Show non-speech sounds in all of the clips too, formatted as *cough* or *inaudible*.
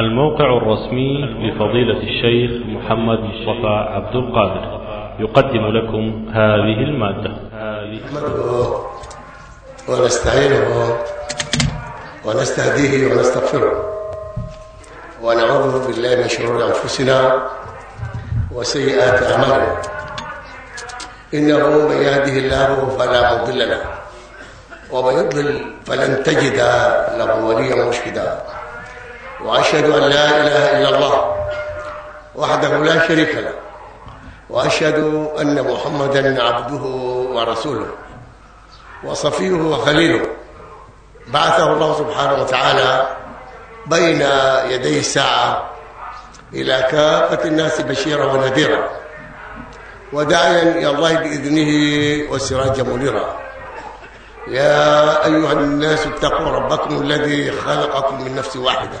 الموقع الرسمي لفضيلة الشيخ محمد مصطفى عبد القادر. يقدم لكم هذه المادة. نحمده ونستعينه ونستهديه ونستغفره. ونعوذ بالله من شرور أنفسنا وسيئات أعمالنا. إنه من يهده الله فلا مضل له ومن يضلل فلن تجد له وليا مرشدا. وأشهد أن لا إله إلا الله وحده لا شريك له وأشهد أن محمدا عبده ورسوله وصفيه وخليله. بعثه الله سبحانه وتعالى بين يدي الساعة إلى كافة الناس بشيرا ونذيرا وداعيا إلى الله بإذنه وسراجا منيرا. يا أيها الناس اتقوا ربكم الذي خلقكم من نفس واحدة.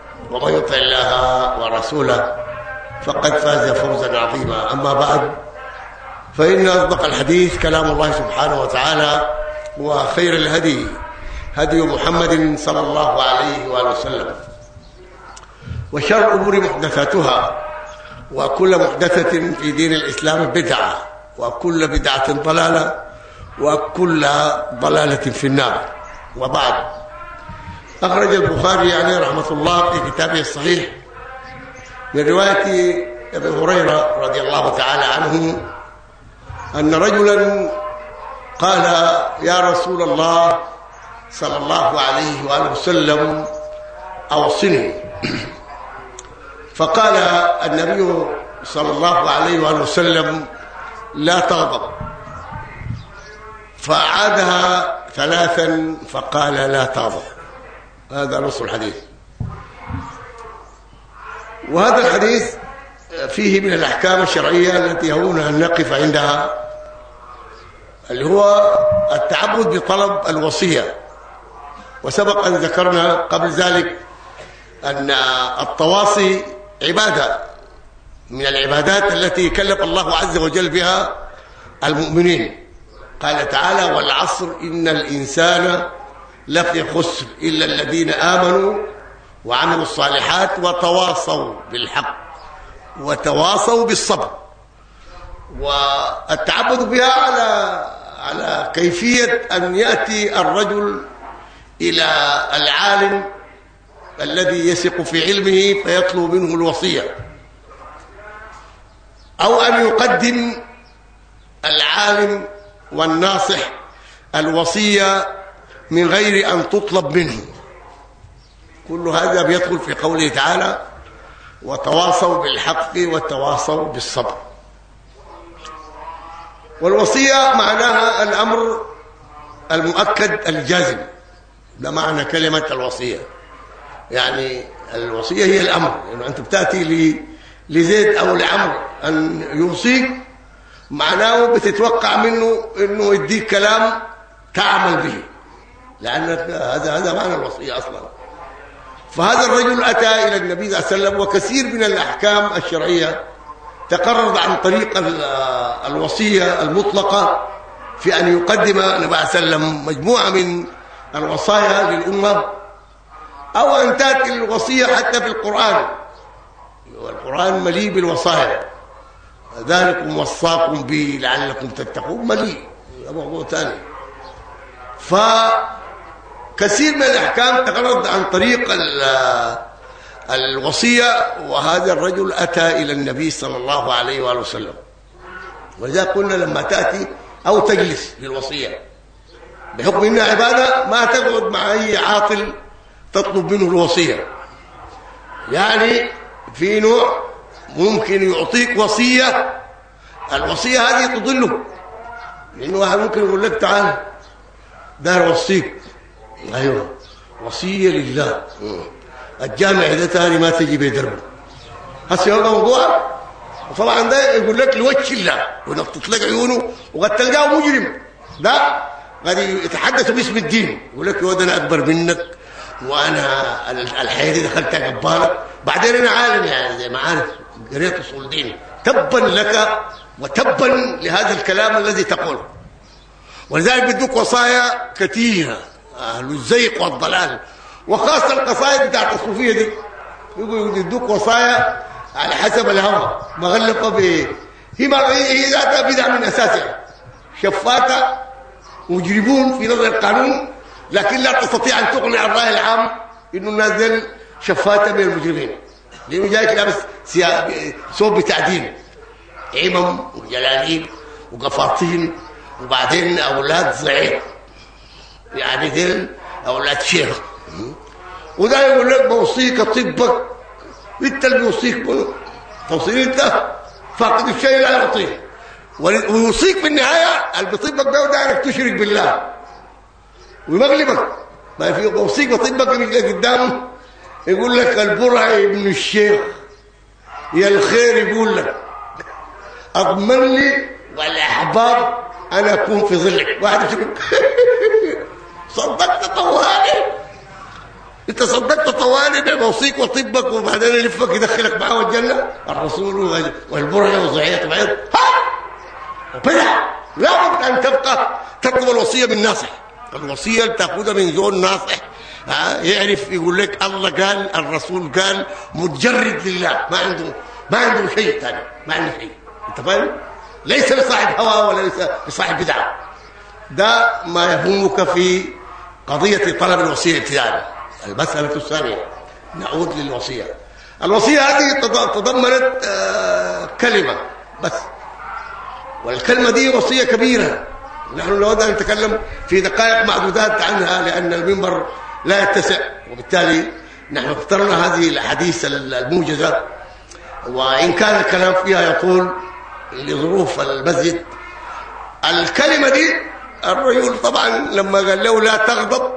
ومن يطع الله ورسوله فقد فاز فوزا عظيما اما بعد فان اصدق الحديث كلام الله سبحانه وتعالى وخير الهدي هدي محمد صلى الله عليه واله وسلم وشر الامور محدثاتها وكل محدثه في دين الاسلام بدعه وكل بدعه ضلاله وكل ضلاله في النار وبعد اخرج البخاري عليه رحمه الله في كتابه الصحيح من روايه ابي هريره رضي الله تعالى عنه ان رجلا قال يا رسول الله صلى الله عليه واله وسلم اوصني فقال النبي صلى الله عليه واله وسلم لا تغضب فاعادها ثلاثا فقال لا تغضب هذا نص الحديث. وهذا الحديث فيه من الأحكام الشرعية التي هنا أن نقف عندها اللي هو التعبد بطلب الوصية. وسبق أن ذكرنا قبل ذلك أن التواصي عبادة. من العبادات التي كلف الله عز وجل بها المؤمنين. قال تعالى والعصر إن الإنسان لفي خسر إلا الذين آمنوا وعملوا الصالحات وتواصوا بالحق وتواصوا بالصبر والتعبد بها على على كيفية أن يأتي الرجل إلى العالم الذي يثق في علمه فيطلب منه الوصية أو أن يقدم العالم والناصح الوصية من غير أن تطلب منه. كل هذا بيدخل في قوله تعالى وتواصوا بالحق وتواصوا بالصبر والوصية معناها الأمر المؤكد الجازم ده معنى كلمة الوصية. يعني الوصية هي الأمر. يعني أنت بتأتي لزيد أو لعمرو أن يوصيك معناه بتتوقع منه إنه يديك كلام تعمل به. لأن هذا هذا معنى الوصيه أصلا. فهذا الرجل أتى إلى النبي صلى الله عليه وسلم وكثير من الأحكام الشرعية تقررت عن طريق الوصية المطلقة في أن يقدم النبي صلى الله عليه وسلم مجموعة من الوصايا للأمة أو أن تأتي الوصية حتى في القرآن. والقران مليء بالوصايا. ذلكم وصاكم به لعلكم تتقون. مليء. موضوع ثاني. فكثير من الأحكام تقررت عن طريق الوصية وهذا الرجل أتى إلى النبي صلى الله عليه وآله وسلم. ولذلك قلنا لما تأتي أو تجلس للوصيه بحكم إنها عبادة ما تقعد مع أي عاطل تطلب منه الوصية. يعني في نوع ممكن يعطيك وصية الوصية هذه تضله. لأنه واحد ممكن يقول لك تعال دار وصيك. أيوه. وصية لله. الجامع ده تاني ما تجي بيدربه هسه هو موضوع وطبعا ده يقول لك لوجه الله. وانك تطلق عيونه وقد تلقاه مجرم. ده قد يتحدث باسم الدين. يقول لك يا أنا أكبر منك وأنا الحياة دي دخلتها قباله بعدين أنا عالم يعني زي ما عارف قريت أصول دين. تبا لك وتبا لهذا الكلام الذي تقوله. ولذلك بدوك وصايا كثيرة. أهل الزيق والضلال. وخاصة القصائد بتاعت الصوفية دي. يقولوا يدوك وصايا على حسب الهوى. مغلقة ب هي ما هي ذاتها بدعة من أساسها. شفاته مجرمون في نظر القانون لكن لا تستطيع أن تقنع الرأي العام إنه دول شفاته من المجرمين. لأنه جايك لابس ثوب بتاع دين عمم وجلاليب وقفاطين وبعدين أولاد ضعيف يعني دول أولاد شيخ وده يقول لك بوصيك طبك إنت اللي بيوصيك توصيل إنت؟ فاقد الشيء لا يعطيه. ويوصيك في النهايه اللي بيطبك ده وده انك تشرك بالله. ويمغلبك. ما في بوصيك بطبك قدامه يقول لك البرع ابن الشيخ. يا الخير يقول لك أضمن لي والاحباب أنا أكون في ظلك. واحد يقول *laughs* صدقت طوالي. انت صدقت طوالي بوصيك وطبك وبعدين يلفك يدخلك معاه الجنه الرسول والبرع وضعيه بعيد ها! بدع لابد أن تبقى تطلب الوصية من ناصح. الوصية تأخذها من زول ناصح. ها يعرف يقول لك الله قال الرسول قال متجرد لله. ما عنده ما عنده شيء ثاني. ما عنده شيء. انت فاهم؟ ليس لصاحب هوى ولا ليس لصاحب بدعة. ده ما يهمك في قضية طلب الوصية ابتداء المسألة الثانية نعود للوصية. الوصية هذه تضمنت كلمة بس. والكلمة دي وصية كبيرة. نحن لو أن نتكلم في دقائق معدودات عنها لأن المنبر لا يتسع. وبالتالي نحن اخترنا هذه الأحاديث الموجزة. وإن كان الكلام فيها يطول لظروف المسجد. الكلمة دي الرجل طبعا لما قال له لا تغضب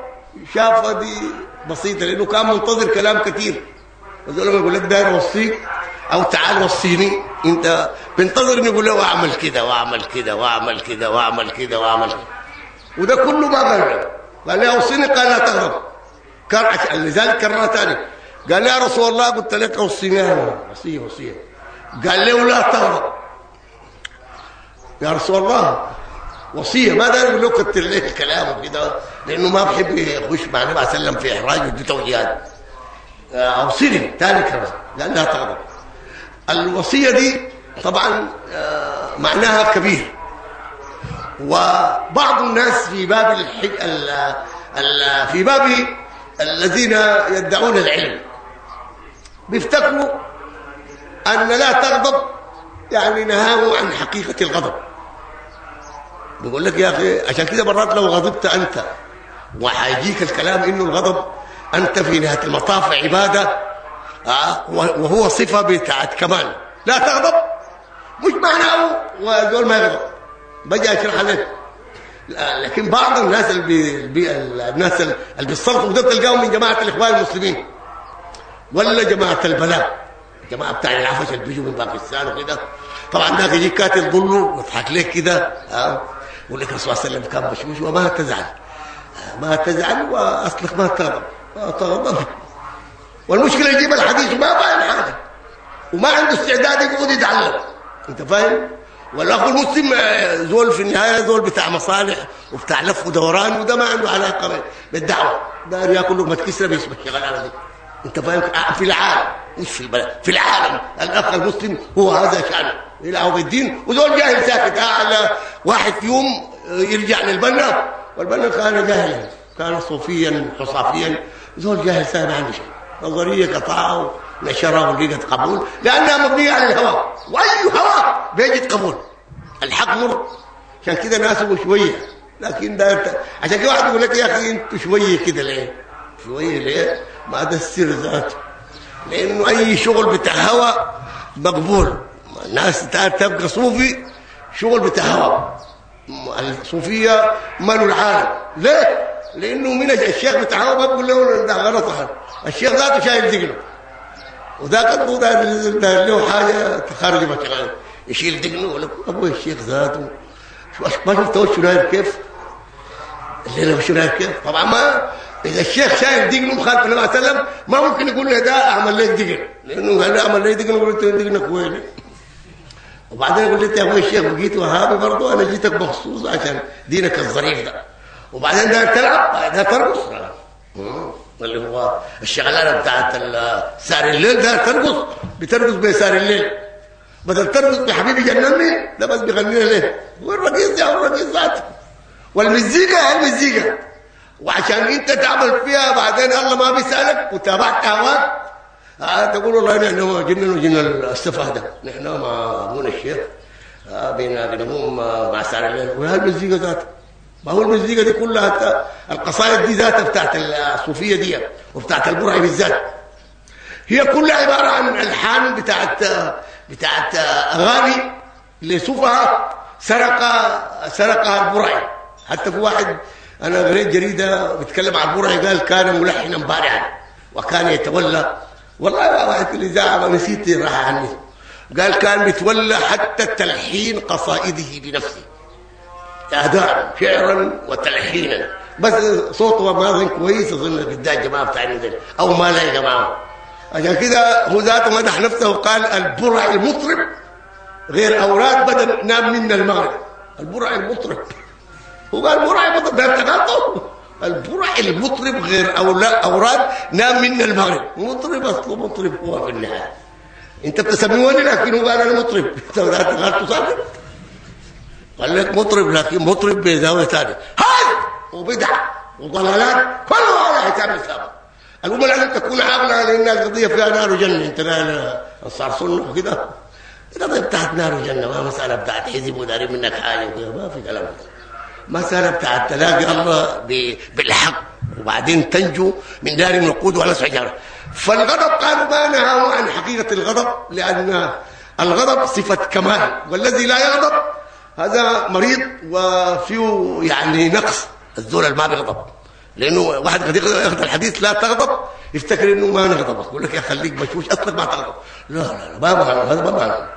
شافها دي بسيطة لأنه كان منتظر كلام كثير وزول لما يقول لك داير اوصيك أو تعال وصيني. أنت بنتظر إنه يقول له اعمل كده واعمل كده واعمل كده واعمل كده واعمل كده. وده كله ما قال له. قال له اوصيني قال لا تغضب. كان لذلك كررها ثاني قال يا رسول الله قلت لك اوصيني وصيه وصيه قال له لا تغضب. يا رسول الله وصية. ما دار يقول كتر ليه الكلام وكده لأنه ما بحب يخش مع النبي عليه وسلم في إحراج ودي توجيهات. اوصيني ثاني كرر قال لا تغضب. الوصية دي طبعا معناها كبير. وبعض الناس في باب الحج ال ال في باب الذين يدعون العلم بيفتكروا أن لا تغضب يعني نهاه عن حقيقة الغضب. بيقول لك يا أخي عشان كده مرات لو غضبت أنت وهيجيك الكلام إنه الغضب أنت في نهاية المطاف عبادة آه وهو صفة بتاعت كمال. لا تغضب. مش معناه ودول ما يغضب. بجي أشرح لك. لكن بعض الناس اللي بي الناس اللي بيصرفوا ده تلقاهم من جماعة الإخوان المسلمين. ولا جماعة البلاء. الجماعه بتاع العفش اللي بيجوا من باكستان وكده. طبعا ده يجيك كاتب ظله ويضحك لك كده. آه. يقول لك الرسول صلى الله عليه وسلم كان مشوش وما تزعل. ما تزعل واصلك ما تغضب ما تغضب والمشكلة يجيب الحديث وما فاهم حاجة. وما عنده استعداد يقعد يتعلم. أنت فاهم؟ والأخ المسلم زول في النهاية زول بتاع مصالح وبتاع لف ودوران وده ما عنده علاقة بالدعوة. داير يأكل لقمة كسرة بيسمع الشغلانه دي. أنت فاهم؟ في العالم. مش في البلد. في العالم. الأخ المسلم هو هذا يلعبوا بالدين وزول جاهل ساكت. على واحد في يوم يرجع للبنا. والبنا كان جاهلا كان صوفيا حصافيا. زول جاهل ساكت ما عنده شيء. نظرية قطعه نشرها ولقت قبول. لأنها مبنية على الهوى. وأي هوى؟ بيجد قبول. الحق مر. عشان كده ناسبه شوية. لكن ده عشان كده واحد يقول لك يا أخي أنتوا شوية كده ليه؟ شوية ليه؟ ما ده السر ذاته. لأنه أي شغل بتاع هوى مقبول. الناس تبقى صوفي شغل هوى الصوفية مالوا العالم. ليه؟ لأنه من الشيخ بتاع هوى ما بقول له ده غلط. الشيخ ذاته شايل ذقنه. وذاك الضوء ده له حاجة تخرج مكان يشيل دقنه ولا أبوي الشيخ ذاته. ما شفت شنو كيف؟ الليلة شنو كيف؟ طبعا ما إذا الشيخ شايل دقنه مخالف النبي صلى الله عليه وسلم ما ممكن يقول له ده أعمل لك دقن لأنه قال له أعمل لك دقن قلت دقنك وين وبعدين يقول لي يا أبوي الشيخ بقيت وهابي برضه أنا جيتك مخصوص عشان دينك الظريف ده. وبعدين ده تلعب ده ترقص. اللي هو الشغلانة بتاعت سار الليل ده ترقص بترقص بسار الليل. بدل ترقص بحبيبي جنني ده بس بيغني ليه؟ والرقيص ده والرقيص ذاته. والمزيكا المزيكا. وعشان انت تعمل فيها بعدين الله ما بيسألك وتابعت هواك تقول والله نحن جنن وجن الاستفادة. نحن مع ابونا الشيخ. آه بينادمهم مع سار الليل وهي المزيكا ذاتها ما هو المزيكا دي كلها القصائد دي ذاتها بتاعت الصوفية دي وبتاعت البرعي بالذات. هي كلها عبارة عن ألحان بتاعت بتاعت أغاني اللي صوفها سرق سرقها البرعي. حتى في واحد أنا قريت جريدة بتتكلم عن البرعي قال كان ملحنا بارعا وكان يتولى والله واحد في الاذاعه نسيت راح عني قال كان بيتولى حتى تلحين قصائده بنفسه. اداء شعرا وتلحينا. بس صوته ما أظن كويس أظن قدام الجماعه بتاعنا دول أو ما لا يا جماعة. عشان كده هو ذاته مدح نفسه وقال البرع المطرب غير اوراد بدل نام منا المغرب. البرع المطرب. هو قال البرع المطرب ده البرع المطرب غير أوراد نام منا المغرب. مطرب أصله مطرب هو في النهاية. أنت بتسميوني لكن هو أنا مطرب أنت غلطت صادق قال لك مطرب لكن مطرب بزاوية ثانية. هاي! وبدع. وضلالات. كل هذا حساب السابق الأمة لازم تكون عاقلة. لأن القضية فيها نار وجنه أنت لا صار سنه وكده القضية بتاعت نار وجنه ما مسألة بتاعت حزب ودارين منك حاجة وكده. ما في كلام. مساله بتاعت تلاقي الله بالحق. وبعدين تنجو من دار الوقود ولا حجاره فالغضب قالوا ما نهوا عن حقيقة الغضب لأن الغضب صفة كمال. والذي لا يغضب هذا مريض وفيه يعني نقص. الزول ما بيغضب. لأنه واحد قد ياخذ الحديث لا تغضب يفتكر إنه ما نغضب. يقول لك يا خليك بشوش أصلك ما تغضب. لا لا لا ما هذا ما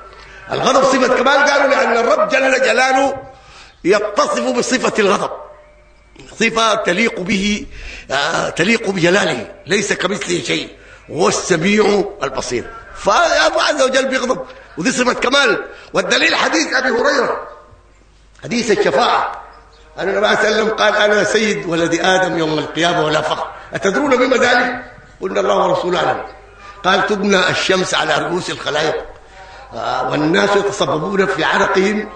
الغضب صفة كمال قالوا لأن الرب جل جلاله يتصف بصفة الغضب. صفة تليق به آه تليق بجلاله ليس كمثله شيء. وهو السميع البصير. فالله عز وجل بيغضب. ودي صفة كمال. والدليل حديث أبي هريرة. حديث الشفاعة. أن النبي صلى الله عليه وسلم قال أنا سيد ولد آدم يوم القيامة ولا فخر. أتدرون بما ذلك؟ قلنا الله ورسوله أعلم. قال تبنى الشمس على رؤوس الخلائق. والناس يتصببون في عرقهم.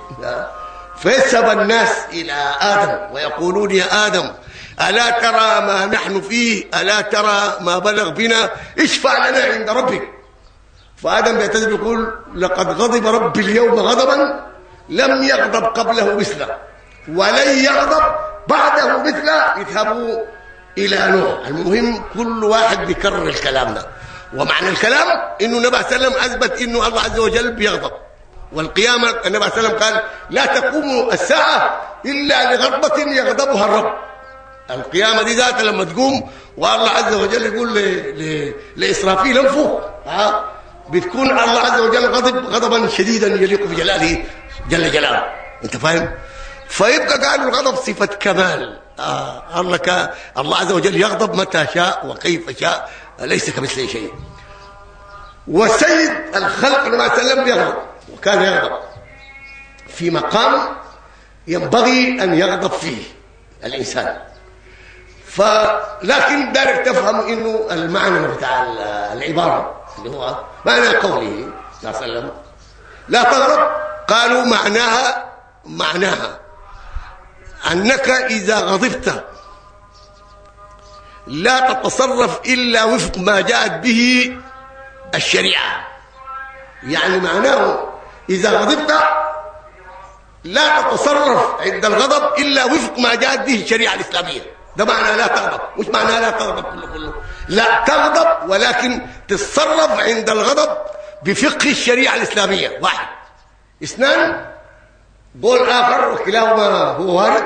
فيذهب الناس إلى آدم ويقولون يا آدم ألا ترى ما نحن فيه؟ ألا ترى ما بلغ بنا؟ اشفع لنا عند ربك. فآدم بيعتذر يقول لقد غضب ربي اليوم غضبا لم يغضب قبله مثله ولن يغضب بعده مثله. يذهبوا إلى نوح. المهم كل واحد بيكرر الكلام ده. ومعنى الكلام إنه النبي صلى الله عليه وسلم أثبت إنه الله عز وجل بيغضب. والقيامة النبي صلى الله عليه وسلم قال لا تقوم الساعة إلا لغضبة يغضبها الرب. القيامة دي ذاتها لما تقوم والله عز وجل يقول لإسرافيل انفخ. ها بتكون الله عز وجل غضب غضبا شديدا يليق بجلاله جل جلاله. أنت فاهم؟ فيبقى قالوا الغضب صفة كمال. آه. الله ك... الله عز وجل يغضب متى شاء وكيف شاء. ليس كمثله شيء. وسيد الخلق عليه وسلم يغضب وكان يغضب. في مقام ينبغي أن يغضب فيه الإنسان. فلكن دارك تفهم إنه المعنى بتاع العبارة اللي هو معنى قوله صلى الله عليه وسلم. لا تغضب. قالوا معناها معناها أنك إذا غضبت لا تتصرف إلا وفق ما جاءت به الشريعة. يعني معناه إذا غضبت لا تتصرف عند الغضب إلا وفق ما جاءت به الشريعة الإسلامية. ده معنى لا تغضب. مش معنى لا تغضب كله كله. لا تغضب ولكن تتصرف عند الغضب بفقه الشريعة الإسلامية. واحد. اثنان قول آخر وكلاهما هو وارد.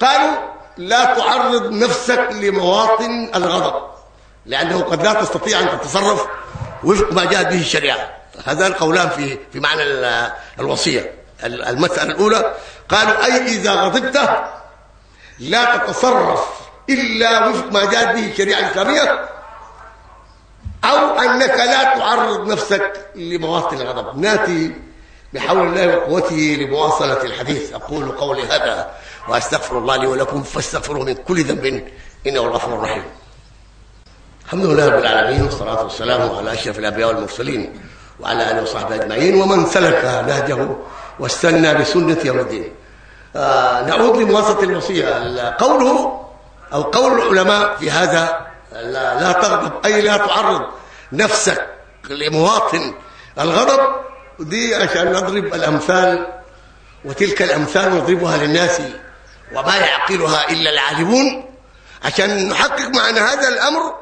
قالوا لا تعرض نفسك لمواطن الغضب لأنه قد لا تستطيع أن تتصرف وفق ما جاءت به الشريعة. هذان قولان في في معنى الوصية. المسألة الأولى قالوا أي إذا غضبت لا تتصرف إلا وفق ما جاءت به الشريعة الإسلامية أو أنك لا تعرض نفسك لمواطن الغضب. ناتي بحول الله وقوته لمواصلة الحديث. أقول قولي هذا وأستغفر الله لي ولكم فاستغفروه من كل ذنب إنه الغفور الرحيم. الحمد لله رب العالمين والصلاة والسلام على أشرف الأنبياء والمرسلين وعلى آله وصحبه أجمعين ومن سلك نهجه واستنى بسنة يوم الدين. آه نعود لمواصله الوصية. قوله أو قول العلماء في هذا لا, لا تغضب أي لا تعرض نفسك لمواطن الغضب. دي عشان نضرب الأمثال وتلك الأمثال نضربها للناس وما يعقلها إلا العالمون عشان نحقق معنى هذا الأمر.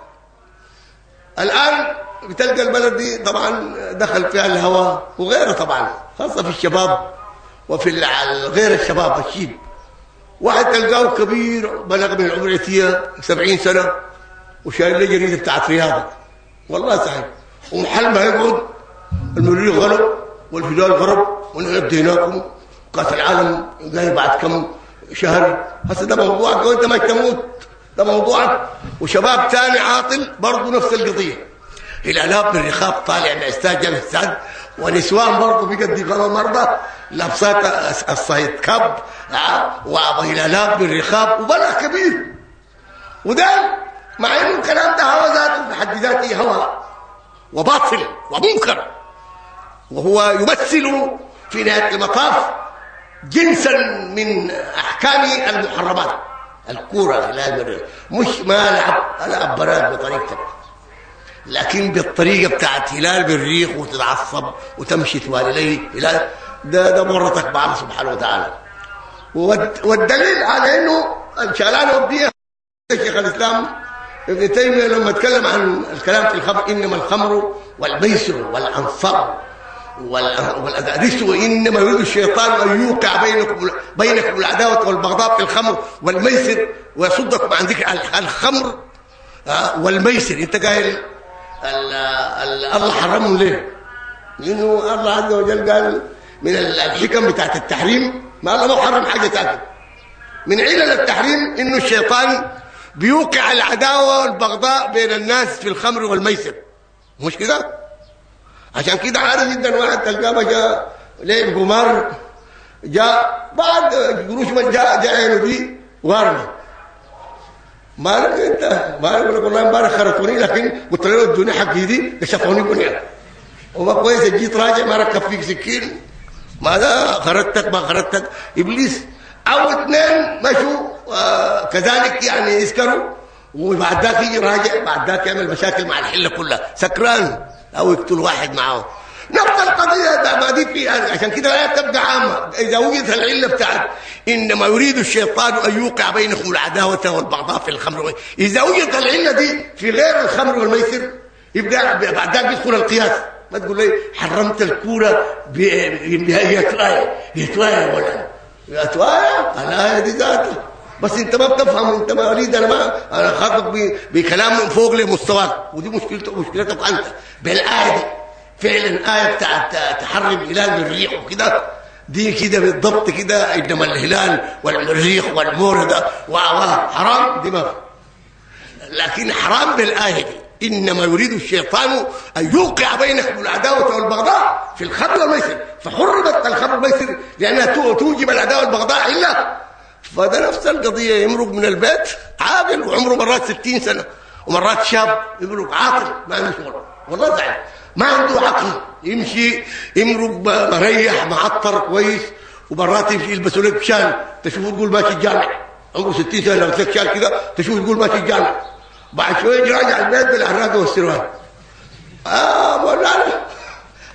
الآن بتلقى البلد دي طبعا دخل فيها الهواء وغيره طبعا خاصة في الشباب وفي غير الشباب الشيب واحد تلقاه كبير بلغ من العمر 70 سنة وشايل له جريدة بتاعت رياضة. والله صحيح. ومحل ما يقعد المريخ غلب والهلال غرب ونحن اديناكم كاس العالم جاي بعد كم شهر. هسه ده موضوعك وانت ما تموت. ده موضوعك. وشباب ثاني عاطل برضه نفس القضية. هلالات من الرخاب طالع من استاد جامع السعد ونسوان برضه بقد مرضى. لابسات الصيد كب وهلالات من الرخاب وبلغ كبير. وده مع إنه الكلام ده هوى ذاته في حد ذاته هوى وباطل ومنكر. وهو يمثل في نهاية المطاف جنسا من أحكام المحرمات. الكورة لا مش ما لعب العب براد بطريقتك لكن بالطريقة بتاعت هلال بالريق وتتعصب وتمشي توالي هلال ده ده مرتك مع سبحانه وتعالى. والدليل على إنه إن شاء الله نوديها شيخ الإسلام ابن تيمية لما اتكلم عن الكلام في الخمر إنما الخمر والميسر والانصار والرجس وإنما يريد الشيطان أن يوقع بينكم بينكم العداوة والبغضاء في الخمر والميسر ويصدكم عن ذكر الخمر آه، والميسر. أنت قايل الله حرمهم ليه؟ لأنه الله عز وجل قال من الحكم بتاعت التحريم. ما الله ما حرم حاجة تاكل من علل التحريم إنه الشيطان بيوقع العداوة والبغضاء بين الناس في الخمر والميسر. مش كده؟ عشان كده عارف جدا واحد تلقاه جاء لعب قمار جاء بعد قروش من جاء جاء عينه دي وارمي. ما لك انت؟ ما أقول لك والله امبارح خرطوني لكن قلت له ادوني حقي دي كشفوني بنيا وما كويس جيت راجع ما ركب فيك سكين. ماذا؟ خرجتك ما خرجتك إبليس أو اثنين مشوا آه كذلك يعني يسكروا وبعد ذاك يجي راجع بعد ذاك يعمل مشاكل مع الحلة كلها. سكران أو يقتل واحد معه. نفس القضية ده ما دي في عشان كده الايه تبدا عامة. إذا وجدت العلة بتاعت إنما يريد الشيطان أن يوقع بينكم العداوة والبغضاء في الخمر إذا وجدت العلة دي في غير الخمر والميسر يبدا بعد ذلك يدخل القياس. ما تقول لي حرمت الكورة بيتوايه بيتوايه ولا بيتوايه الايه دي ذاتها. بس أنت ما بتفهم. أنت ما أريد. أنا ما أنا خاطب بكلام فوق لمستواك. ودي مشكلتك مشكلتك أنت. بالايه دي فعلا آية بتاعت تحرم الهلال بالريح وكده. دي كده بالضبط كده إنما الهلال والريح والمورد حرام؟ دي ما لكن حرام بالآية دي. إنما يريد الشيطان أن يوقع بينكم العداوة والبغضاء في الخمر والميسر. فحرمت الخمر والميسر لأنها توجب العداوة والبغضاء إلا. فده نفس القضية. يمرق من البيت عاقل وعمره مرات 60 سنة ومرات شاب يقول عاطل ما عنده شغل والله زعل ما عنده عقل. يمشي يمرق مريح معطر كويس ومرات يمشي يلبسوا لك شال تشوفه تقول ماشي الجامع. عمره 60 سنة لو لك شال كده تشوفه تقول ماشي الجامع. بعد شوية راجع البيت بالعراقه والسروال آه مولانا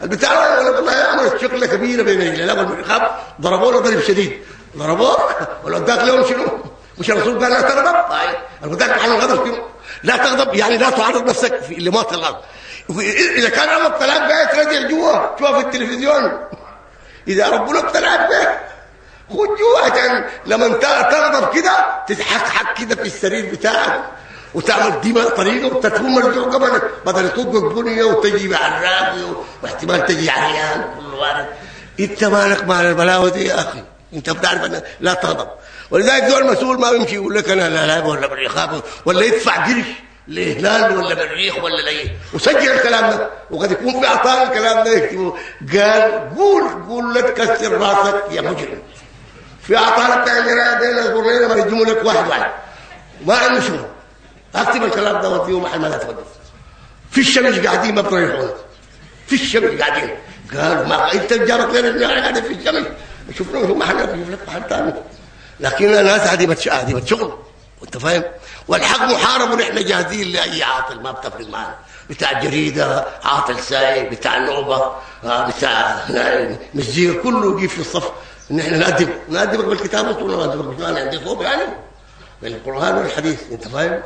البتاع والله عملت شغله كبيرة بين الجلاب والمنخاب ضربوه ضرب شديد. ضربوك *laughs* ولا اداك لهم شنو؟ مش الرسول قال لا تغضب؟ طيب. الغداك عن الغضب شنو؟ لا تغضب يعني لا تعرض نفسك في الغضب إذا كان الله ابتلاك بها ترجع جوا شوف في التلفزيون. إذا ربنا ابتلاك بها خد جوا عشان لما انت تغضب كده تتحكحك كده في السرير بتاعك وتعمل دماء طريقة وتكون مرجوع قبلك. بدل تطلق بنية وتجي عراقي واحتمال تجي عريان كل وارد انت مالك مال البلاوه دي يا أخي؟ انت بتعرف إن لا تغضب. ولذلك دول المسؤول ما بيمشي يقول لك أنا لا لا ولا بالرخاب ولا يدفع قرش. لهلال ولا بالريح ولا لايه وسجل الكلام ده. وقد يكون في اعطاء الكلام ده يكتبه. قال قول قول لا تكسر راسك يا مجرم. في اعطاء بتاع الجرايد دي اصبر لنا ما يجموا لك واحد واحد. ما عنده شغل. أكتب الكلام ده وديه محل ما تتفضل في الشمس قاعدين ما بتريحون في الشمس قاعدين. قال ما انت جارك غير قاعدين في الشمس. شوف لهم محل يشوف لك محل ثاني لكن الناس هذه هذه بتشغل. وانت فاهم؟ والحق محارب ونحن جاهزين لأي عاطل ما بتفرق معنا. بتاع جريدة عاطل سايق بتاع نوبة بتاع مزير كله يجي في الصف. ان إحنا نأدب نأدبك بالكتاب ولا نأدبك؟ بالقرآن عندي صوب يعني. بالقرآن والحديث انت فاهم؟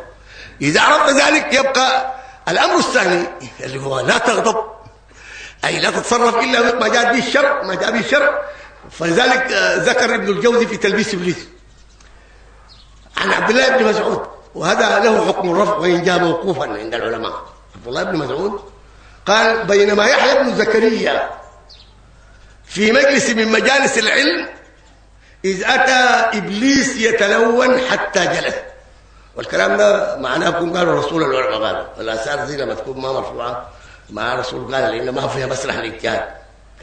إذا عرفت ذلك يبقى الأمر الثاني اللي هو لا تغضب. أي لا تتصرف إلا ما جاء به الشرع ما جاء به الشرع. فلذلك ذكر ابن الجوزي في تلبيس إبليس. عن عبد الله بن مسعود. وهذا له حكم الرفع وان جاء موقوفا عند العلماء. عبد الله بن مسعود قال بينما يحيى بن زكريا في مجلس من مجالس العلم إذ أتى إبليس يتلون حتى جلس. والكلام ده معناه يكون قالوا الرسول العلماء قالوا والآثار زي لما تكون ما مرفوعة مع رسول قال لأن ما فيها مسرح الاجتهاد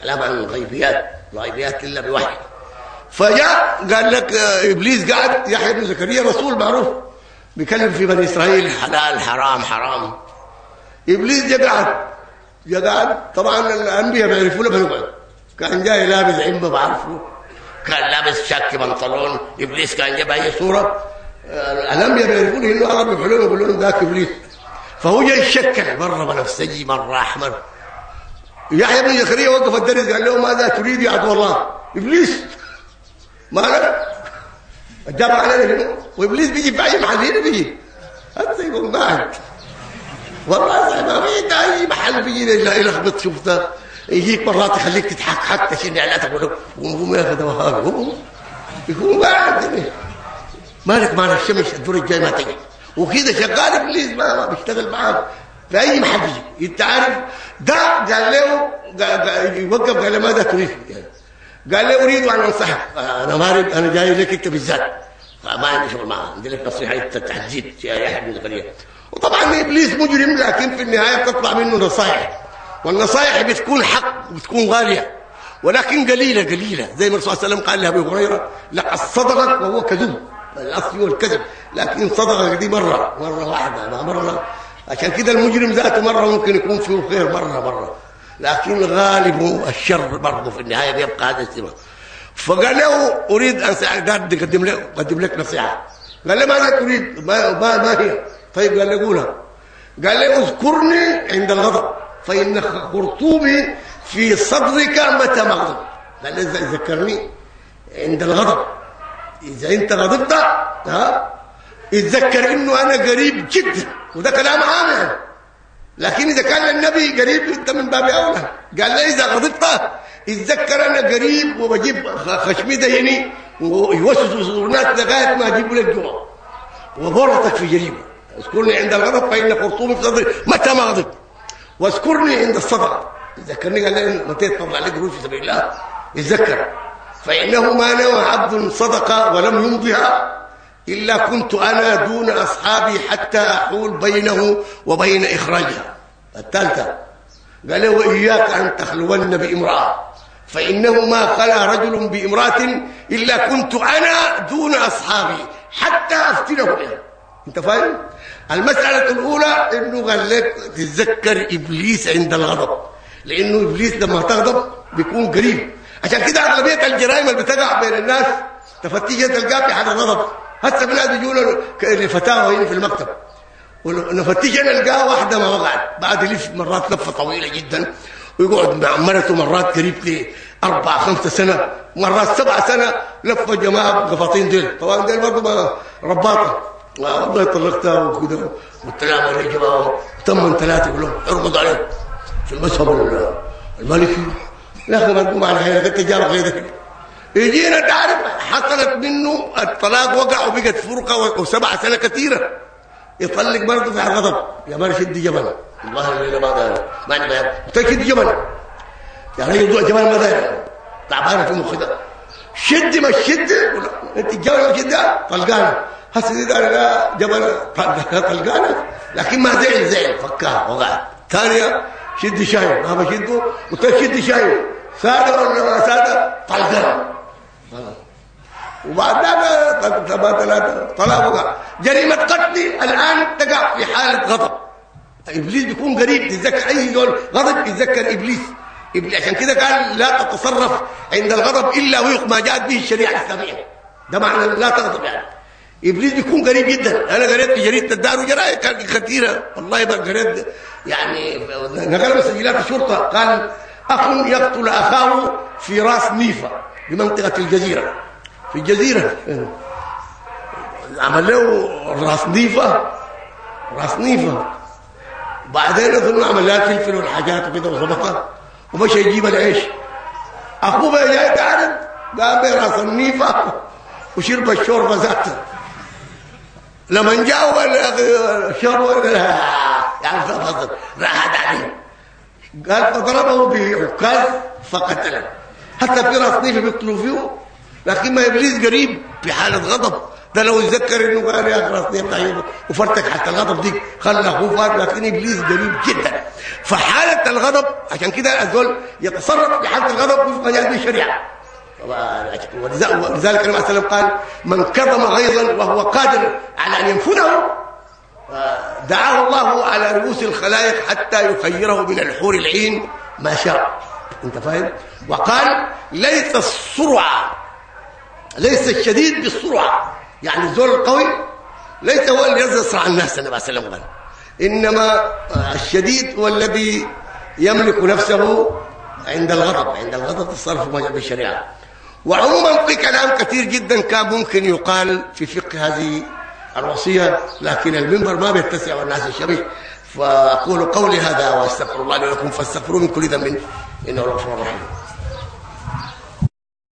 كلام عن الغيبيات الغيبيات إلا بوحي. فجاء قال لك إبليس قاعد يحيى بن زكريا رسول معروف بيكلم في بني إسرائيل حلال حرام حرام. إبليس جاء قاعد جاء قاعد طبعا الأنبياء بيعرفوا له بنقعد كان جاي لابس عمه بعرفه كان لابس شك بنطلون. إبليس كان جاب أي صورة؟ الأنبياء بيعرفون إنه عربي بحلول يقولوا لهم ذاك إبليس. فهو جاي يشكل مرة بنفسجي مرة أحمر. يحيى بن زكريا وقف الدرس قال له ماذا تريد يا عدو الله؟ إبليس ماذا جاب علينا وإبليس بيجي في اي محل هنا بيجي هذا يقول قاعد والله ما في أي محل بيجي يلخبط شفتها يجيك مرات يخليك تضحك حتى عشان اعلاناتك ولا وقوم ياخذ وهذا؟ يقوم قاعد مالك مال الشمس الدور الجاي ما تجي. وكذا شغال إبليس ما, ما بيشتغل معاه في أي محل يجي أنت عارف؟ ده قال له يوقف قال له ماذا تريد؟ قال له أريد أن أنصحك. أنا ما أريد أنا جاي لك أنت بالذات. ما عندي شغل معاه عندي لك نصيحة أنت تحديد يا يحيى بن زكريا وطبعا إبليس مجرم لكن في النهاية تطلع منه نصائح. والنصائح بتكون حق بتكون غالية. ولكن قليلة قليلة. زي ما الرسول صلى الله عليه وسلم قال لأبي هريرة لقد صدقك وهو كذوب الأصل هو الكذب. لكن صدقك دي مرة مرة واحدة ما مرة. عشان كده المجرم ذاته مرة ممكن يكون فيه خير مرة مرة. لكن غالب الشر برضه في النهاية بيبقى هذا السبب. فقال له أريد أن اقدم لك اقدم لك نصيحة. قال له ماذا تريد ما, ما, ما هي؟ طيب قال له قولها. قال له اذكرني عند الغضب فإن خرطومي في صدرك متى ما غضب قال له ذكرني عند الغضب. إذا أنت غضبت ها اتذكر إنه أنا قريب جدا وده كلام عام يعني. لكن إذا كان النبي قريب أنت من باب أولى. قال له إذا غضبت اتذكر أنا قريب وبجيب خشمي ده يعني ويوسوس الناس لغاية ما أجيب لك جوع وبرطك في جريمة. اذكرني عند الغضب فإن خرطومي في صدري. متى ما غضبت؟ واذكرني عند الصدقه ذكرني قال لي متى تطلع عليك روح في سبيل الله. يتذكر فإنه ما نوى عبد صدقه ولم يمضها. إلا كنت أنا دون أصحابي حتى أحول بينه وبين إخراجها. الثالثة قال له واياك أن تخلون بامرأة. فإنه ما خلا رجل بامرأة إلا كنت أنا دون أصحابي حتى أفتنه بها أنت فاهم؟ المسألة الأولى إنه قال لك تتذكر إبليس عند الغضب. لأنه إبليس لما تغضب بيكون قريب. عشان كده أغلبية الجرائم اللي بتقع بين الناس تفتيشها تلقاها في حال الغضب. هسه في ناس بيجوا لفتاوى هنا في المكتب. ونفتش نلقاها واحدة ما وقعت. بعد يلف مرات لفة طويلة جدا. ويقعد مع مرته مرات قريب لي أربع خمسة سنة. مرات سبع سنة لفة جماعة قفاطين ديل. طبعا ديل برضه رباطة. والله طلقتها وكذا قلت لها ما جماعة ثمان ثلاثة يقول لهم ارقد عليه في المذهب المالكي. يا أخي ما تقوم على حيلك أنت جاب غيرك. يجينا تعرف حصلت منه الطلاق وقع وبقت فرقة وسبع سنة كثيرة. يطلق برضه في الغضب يا مان شد جبل. والله الليلة ما داير ما عندي بيان. شد جبل. يا رجل ضوء جبل ما داير تعبانة في مخي ده. شد ما شد. انت ما شد. طلقانه هسه دار جبل. طلقانه لكن ما زعل زعل. فكها وقعت. ثانية شد شاي. ما بشده. وتشد شاي. سادة ولا ما سادة؟ طلقانه وبعد ذلك ثلاثة طلاق وقع جريمة قتل الآن تقع في حالة غضب. إبليس بيكون قريب تتذكر أي دول غضب؟ يتذكر إبليس. عشان كده قال لا تتصرف عند الغضب إلا وفق ما جاءت به الشريعة الإسلامية ده معنى لا تغضب. يعني إبليس بيكون قريب جدا. أنا قريت في جريدة الدار وجرائد كثيرة والله بقى قريت يعني نقل مسجلات الشرطة. قال أخ يقتل أخاه في راس نيفا. بمنطقة الجزيرة. في الجزيرة. عمل له راس نيفة. راس نيفة. بعدين اظن عمل لها فلفل والحاجات وكده وظبطها. ومشى يجيب العيش. أخوه بقى جاي تعرف قام براس النيفة. وشرب الشوربة ذاته لما جاء الشوربه يعني فضل. راحت عليه. قال فضربه بعكاز فقتله. حتى في راس نيفه بيقتلوا فيه لكن ما إبليس قريب في حالة غضب. ده لو يتذكر إنه قال يا خلاص طيب وفرتك حتى الغضب دي. خلى اخوه فات لكن إبليس قريب جدا. فحالة الغضب عشان كده الزول يتصرف في حالة الغضب وفق هذه الشريعة. ولذلك النبي صلى الله عليه وسلم قال من كظم غيظا وهو قادر على أن ينفذه دعاه الله على رؤوس الخلائق حتى يخيره من الحور العين ما شاء. انت فاهم؟ وقال ليس السرعة ليس الشديد بالسرعة. يعني الزول القوي ليس هو اللي يسرع الناس النبي صلى الله وسلم. إنما الشديد هو الذي يملك نفسه عند الغضب عند الغضب تصرف ما جاء بالشريعه وعموما في كلام كثير جدا كان ممكن يقال في فقه هذه الوصية لكن المنبر ما بيتسع والناس الشبيه فأقول قولي هذا واستغفر الله لي ولكم فاستغفروه من كل ذنب. انه الغفور الرحيم.